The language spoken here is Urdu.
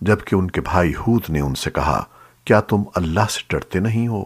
جبکہ ان کے بھائی ہود نے ان سے کہا، کیا تم اللہ سے ڈرتے نہیں ہو؟